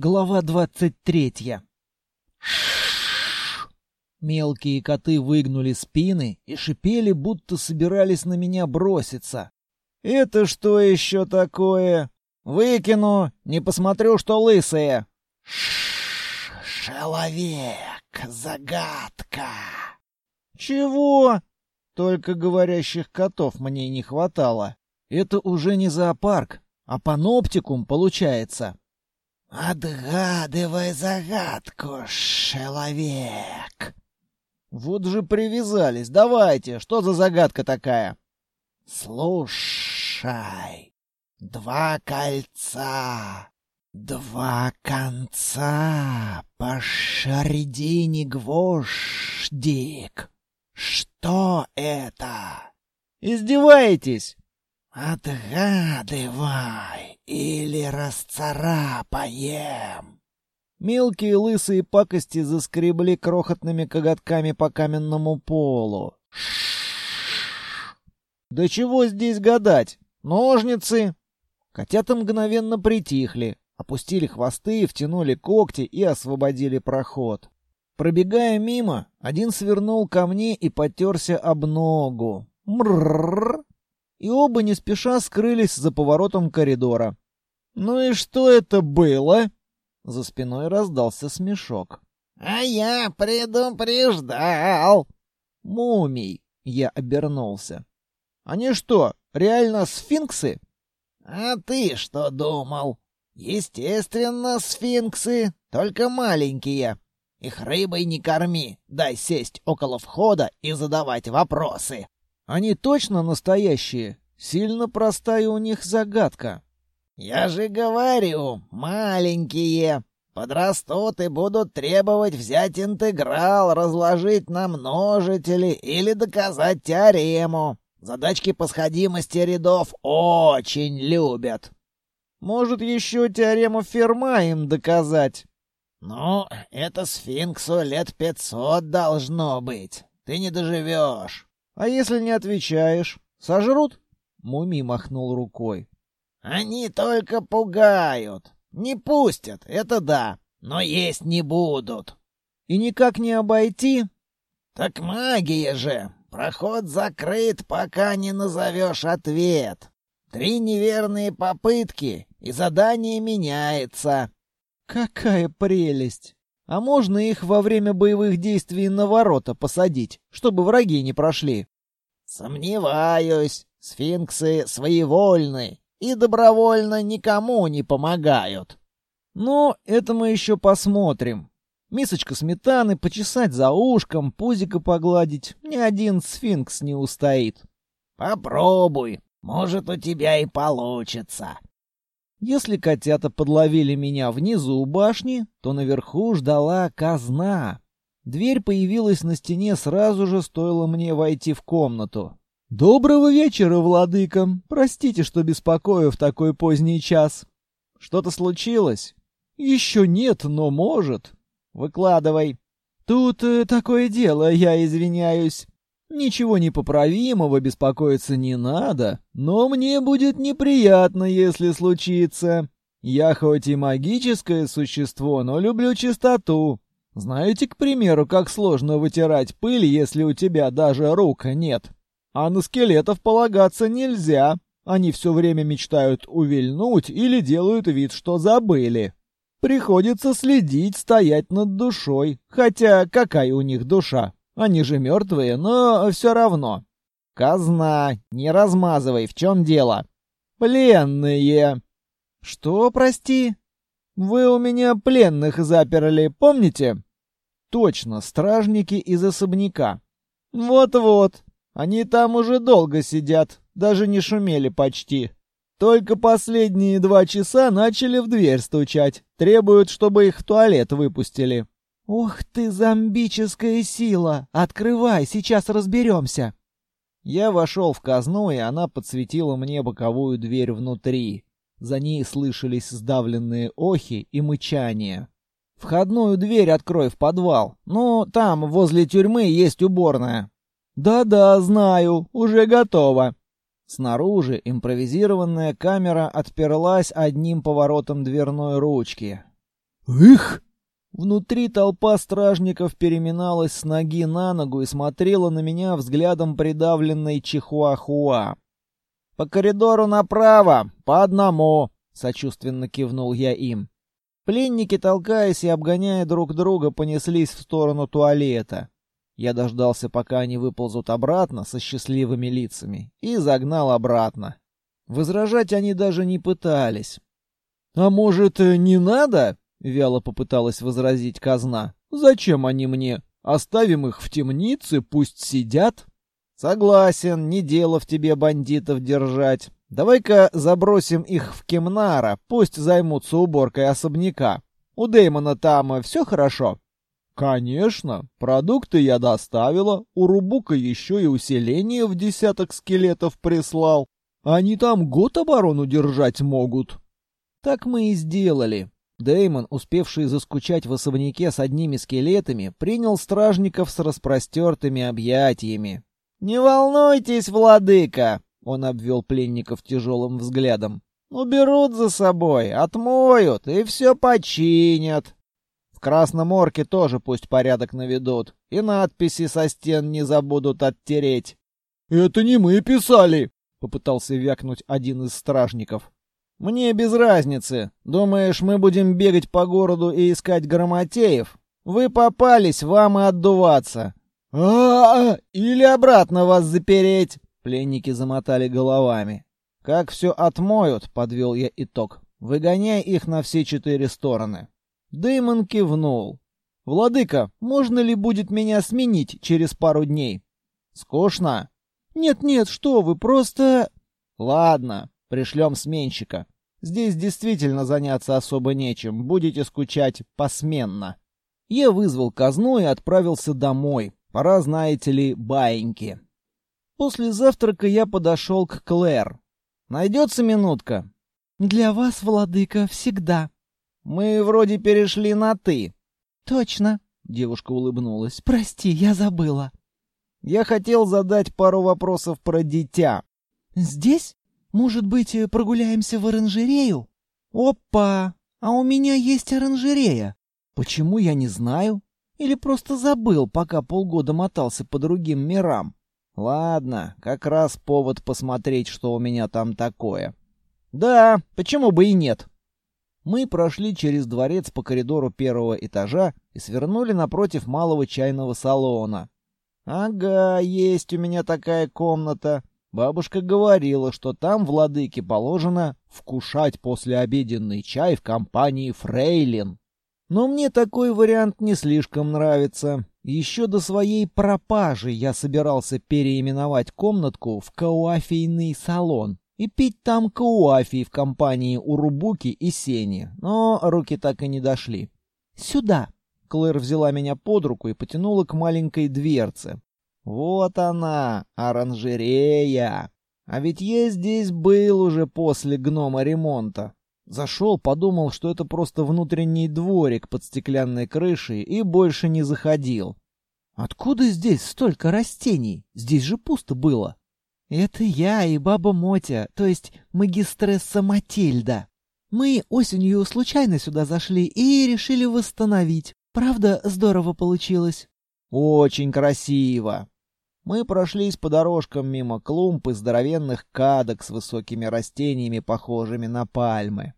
Глава двадцать третья. Мелкие коты выгнули спины и шипели, будто собирались на меня броситься. «Это что еще такое? Выкину, не посмотрю, что лысые!» «Человек, загадка!» «Чего?» Только говорящих котов мне не хватало. Это уже не зоопарк, а паноптикум получается. «Отгадывай загадку, человек!» «Вот же привязались. Давайте, что за загадка такая?» «Слушай, два кольца, два конца, посередине гвоздик. Что это?» «Издеваетесь?» «Отгадывай, или расцарапаем!» Мелкие лысые пакости заскребли крохотными коготками по каменному полу. «Да чего здесь гадать? Ножницы!» Котята мгновенно притихли, опустили хвосты, втянули когти и освободили проход. Пробегая мимо, один свернул ко мне и потерся об ногу. Мрррр! И оба не спеша скрылись за поворотом коридора. «Ну и что это было?» За спиной раздался смешок. «А я предупреждал!» «Мумий!» — я обернулся. «Они что, реально сфинксы?» «А ты что думал? Естественно, сфинксы, только маленькие. Их рыбой не корми, дай сесть около входа и задавать вопросы». Они точно настоящие? Сильно простая у них загадка. Я же говорю, маленькие. Подрастут и будут требовать взять интеграл, разложить на множители или доказать теорему. Задачки по сходимости рядов очень любят. Может, еще теорему Ферма им доказать? Ну, это сфинксу лет пятьсот должно быть. Ты не доживешь. А если не отвечаешь? Сожрут? Мумий махнул рукой. Они только пугают. Не пустят, это да, но есть не будут. И никак не обойти? Так магия же. Проход закрыт, пока не назовешь ответ. Три неверные попытки, и задание меняется. Какая прелесть! А можно их во время боевых действий на ворота посадить, чтобы враги не прошли? Сомневаюсь. Сфинксы своевольны и добровольно никому не помогают. Но это мы еще посмотрим. Мисочка сметаны, почесать за ушком, пузико погладить. Ни один сфинкс не устоит. Попробуй, может, у тебя и получится. Если котята подловили меня внизу у башни, то наверху ждала казна. Дверь появилась на стене сразу же, стоило мне войти в комнату. «Доброго вечера, владыка! Простите, что беспокою в такой поздний час. Что-то случилось?» «Еще нет, но может. Выкладывай». «Тут э, такое дело, я извиняюсь. Ничего непоправимого беспокоиться не надо, но мне будет неприятно, если случится. Я хоть и магическое существо, но люблю чистоту. Знаете, к примеру, как сложно вытирать пыль, если у тебя даже рук нет? А на скелетов полагаться нельзя. Они все время мечтают увильнуть или делают вид, что забыли. Приходится следить, стоять над душой. Хотя какая у них душа? Они же мертвые, но все равно. Казна, не размазывай, в чем дело? Пленные. Что, прости? Вы у меня пленных заперли, помните? Точно, стражники из особняка. Вот-вот, они там уже долго сидят, даже не шумели почти. Только последние два часа начали в дверь стучать, требуют, чтобы их в туалет выпустили. «Ух ты, зомбическая сила! Открывай, сейчас разберемся!» Я вошел в казну, и она подсветила мне боковую дверь внутри. За ней слышались сдавленные охи и мычания. «Входную дверь открой в подвал. Ну, там, возле тюрьмы, есть уборная». «Да-да, знаю, уже готово». Снаружи импровизированная камера отперлась одним поворотом дверной ручки. Их! Внутри толпа стражников переминалась с ноги на ногу и смотрела на меня взглядом придавленной чихуахуа. «По коридору направо, по одному!» — сочувственно кивнул я им. Пленники, толкаясь и обгоняя друг друга, понеслись в сторону туалета. Я дождался, пока они выползут обратно со счастливыми лицами, и загнал обратно. Возражать они даже не пытались. «А может, не надо?» — вяло попыталась возразить казна. «Зачем они мне? Оставим их в темнице, пусть сидят». «Согласен, не дело в тебе бандитов держать. Давай-ка забросим их в Кемнара, пусть займутся уборкой особняка. У Дэймона там все хорошо?» «Конечно. Продукты я доставила. У Рубука еще и усиление в десяток скелетов прислал. Они там год оборону держать могут». Так мы и сделали. Дэймон, успевший заскучать в особняке с одними скелетами, принял стражников с распростертыми объятиями. «Не волнуйтесь, владыка!» — он обвел пленников тяжелым взглядом. «Уберут за собой, отмоют и все починят. В Красном Орке тоже пусть порядок наведут, и надписи со стен не забудут оттереть». «Это не мы писали!» — попытался вякнуть один из стражников. «Мне без разницы. Думаешь, мы будем бегать по городу и искать грамотеев? Вы попались, вам и отдуваться. а, -а, -а Или обратно вас запереть!» Пленники замотали головами. «Как все отмоют», — подвел я итог. «Выгоняй их на все четыре стороны». Дэймон кивнул. «Владыка, можно ли будет меня сменить через пару дней?» «Скучно?» «Нет-нет, что вы, просто...» «Ладно, Пришлем сменщика. Здесь действительно заняться особо нечем, будете скучать посменно. Я вызвал казну и отправился домой. Пора, знаете ли, баиньки. После завтрака я подошел к Клэр. «Найдется минутка?» «Для вас, владыка, всегда». «Мы вроде перешли на «ты». «Точно», — девушка улыбнулась. «Прости, я забыла». «Я хотел задать пару вопросов про дитя». «Здесь?» Может быть, э, прогуляемся в оранжерею? Опа! А у меня есть оранжерея. Почему я не знаю? Или просто забыл, пока полгода мотался по другим мирам? Ладно, как раз повод посмотреть, что у меня там такое. Да, почему бы и нет? Мы прошли через дворец по коридору первого этажа и свернули напротив малого чайного салона. Ага, есть у меня такая комната. Бабушка говорила, что там владыке положено вкушать послеобеденный чай в компании фрейлин. Но мне такой вариант не слишком нравится. Еще до своей пропажи я собирался переименовать комнатку в кауафийный салон и пить там кауафий в компании Урубуки и Сени, но руки так и не дошли. «Сюда!» Клэр взяла меня под руку и потянула к маленькой дверце. Вот она, оранжерея. А ведь я здесь был уже после гнома ремонта. Зашел, подумал, что это просто внутренний дворик под стеклянной крышей и больше не заходил. Откуда здесь столько растений? Здесь же пусто было. Это я и баба Мотя, то есть магистресса Матильда. Мы осенью случайно сюда зашли и решили восстановить. Правда, здорово получилось. Очень красиво. Мы прошлись по дорожкам мимо клумб и здоровенных кадок с высокими растениями, похожими на пальмы.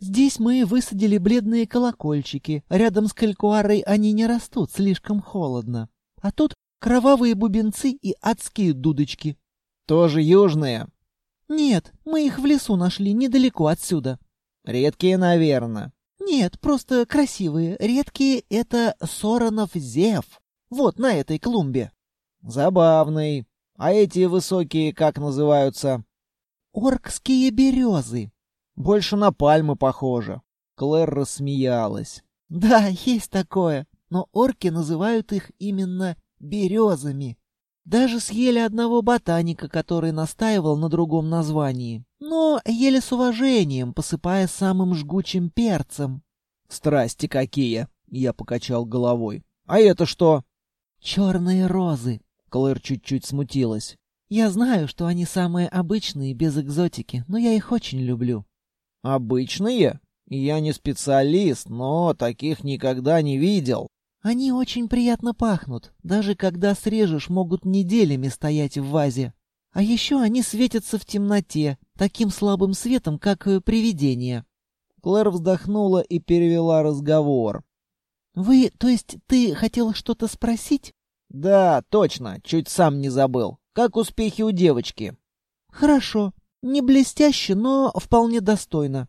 Здесь мы высадили бледные колокольчики. Рядом с калькуарой они не растут, слишком холодно. А тут кровавые бубенцы и адские дудочки. Тоже южные? Нет, мы их в лесу нашли, недалеко отсюда. Редкие, наверное. Нет, просто красивые. Редкие — это Соронов зев. Вот на этой клумбе. Забавный. А эти высокие как называются? Оркские березы. Больше на пальмы похоже. Клэр рассмеялась. Да, есть такое. Но орки называют их именно березами. Даже съели одного ботаника, который настаивал на другом названии. Но ели с уважением, посыпая самым жгучим перцем. Страсти какие! Я покачал головой. А это что? Черные розы. Клэр чуть-чуть смутилась. «Я знаю, что они самые обычные, без экзотики, но я их очень люблю». «Обычные?» Я не специалист, но таких никогда не видел. Они очень приятно пахнут. Даже когда срежешь, могут неделями стоять в вазе. А еще они светятся в темноте, таким слабым светом, как э, привидения. Клэр вздохнула и перевела разговор. «Вы, то есть ты хотел что-то спросить?» «Да, точно, чуть сам не забыл. Как успехи у девочки?» «Хорошо. Не блестяще, но вполне достойно.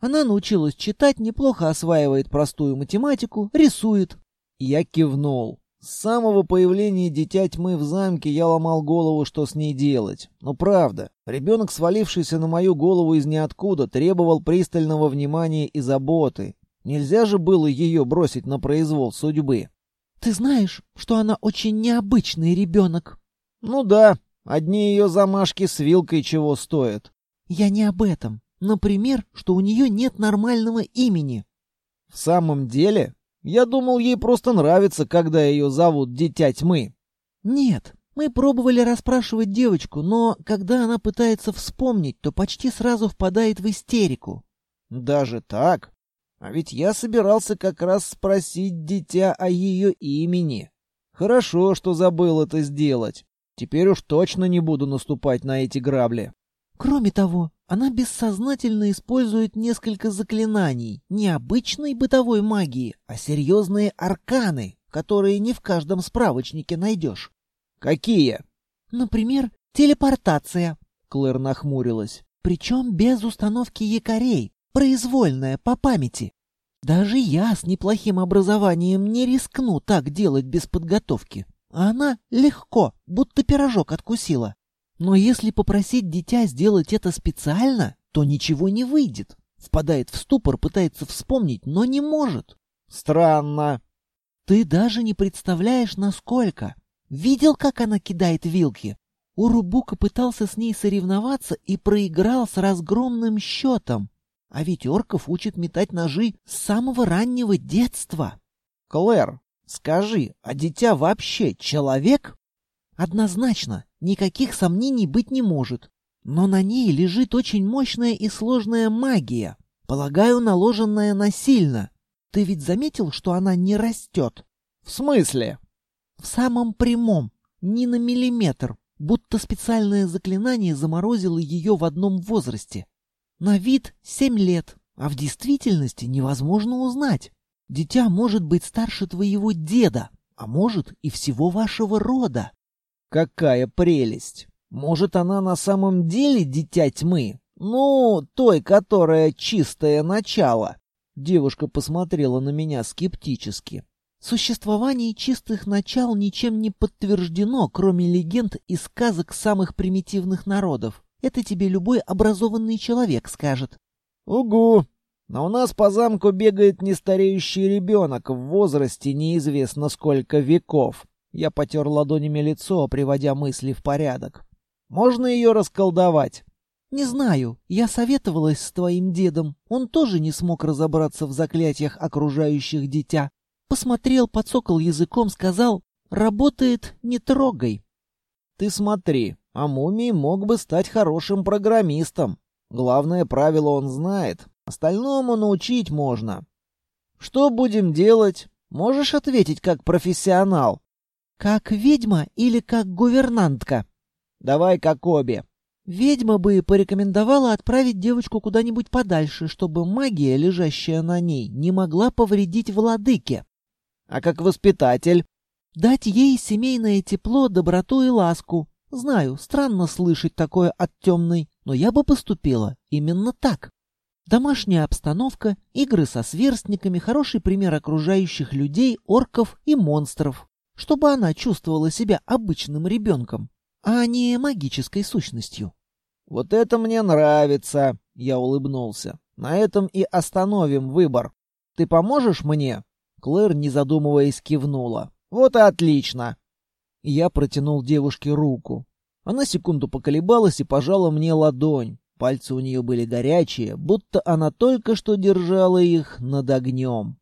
Она научилась читать, неплохо осваивает простую математику, рисует. Я кивнул. С самого появления Дитя Тьмы в замке я ломал голову, что с ней делать. Но правда, ребенок, свалившийся на мою голову из ниоткуда, требовал пристального внимания и заботы. Нельзя же было ее бросить на произвол судьбы. «Ты знаешь, что она очень необычный ребенок?» «Ну да, одни ее замашки с вилкой чего стоят». «Я не об этом. Например, что у нее нет нормального имени». «В самом деле?» Я думал, ей просто нравится, когда ее зовут Дитя Тьмы. Нет, мы пробовали расспрашивать девочку, но когда она пытается вспомнить, то почти сразу впадает в истерику. Даже так? А ведь я собирался как раз спросить дитя о ее имени. Хорошо, что забыл это сделать. Теперь уж точно не буду наступать на эти грабли. Кроме того, она бессознательно использует несколько заклинаний, не обычной бытовой магии, а серьезные арканы, которые не в каждом справочнике найдешь. Какие? Например, телепортация. Клэр нахмурилась. Причем без установки якорей, произвольная, по памяти. Даже я с неплохим образованием не рискну так делать без подготовки. А она легко, будто пирожок откусила. Но если попросить дитя сделать это специально, то ничего не выйдет. Впадает в ступор, пытается вспомнить, но не может. Странно. Ты даже не представляешь, насколько. Видел, как она кидает вилки? Урубука пытался с ней соревноваться и проиграл с разгромным счетом. А ведь орков учат метать ножи с самого раннего детства. Клэр, скажи, а дитя вообще человек? Однозначно, никаких сомнений быть не может. Но на ней лежит очень мощная и сложная магия, полагаю, наложенная насильно. Ты ведь заметил, что она не растет? В смысле? В самом прямом, ни на миллиметр, будто специальное заклинание заморозило ее в одном возрасте. На вид семь лет, а в действительности невозможно узнать. Дитя может быть старше твоего деда, а может и всего вашего рода. Какая прелесть! Может, она на самом деле дитя тьмы? Ну, той, которая чистое начало. Девушка посмотрела на меня скептически. Существование чистых начал ничем не подтверждено, кроме легенд и сказок самых примитивных народов. Это тебе любой образованный человек скажет. Угу. Но у нас по замку бегает нестареющий ребенок в возрасте неизвестно сколько веков. Я потер ладонями лицо, приводя мысли в порядок. Можно ее расколдовать? Не знаю. Я советовалась с твоим дедом. Он тоже не смог разобраться в заклятиях окружающих дитя. Посмотрел, подсокал языком, сказал, работает, не трогай. Ты смотри, а мумий мог бы стать хорошим программистом. Главное правило он знает, остальному научить можно. Что будем делать? Можешь ответить как профессионал? Как ведьма или как гувернантка? Давай как обе. Ведьма бы порекомендовала отправить девочку куда-нибудь подальше, чтобы магия, лежащая на ней, не могла повредить владыке. А как воспитатель? Дать ей семейное тепло, доброту и ласку. Знаю, странно слышать такое от темной, но я бы поступила именно так. Домашняя обстановка, игры со сверстниками, хороший пример окружающих людей, орков и монстров чтобы она чувствовала себя обычным ребенком, а не магической сущностью. «Вот это мне нравится!» — я улыбнулся. «На этом и остановим выбор. Ты поможешь мне?» Клэр, не задумываясь, кивнула. «Вот и отлично!» Я протянул девушке руку. Она секунду поколебалась и пожала мне ладонь. Пальцы у нее были горячие, будто она только что держала их над огнем.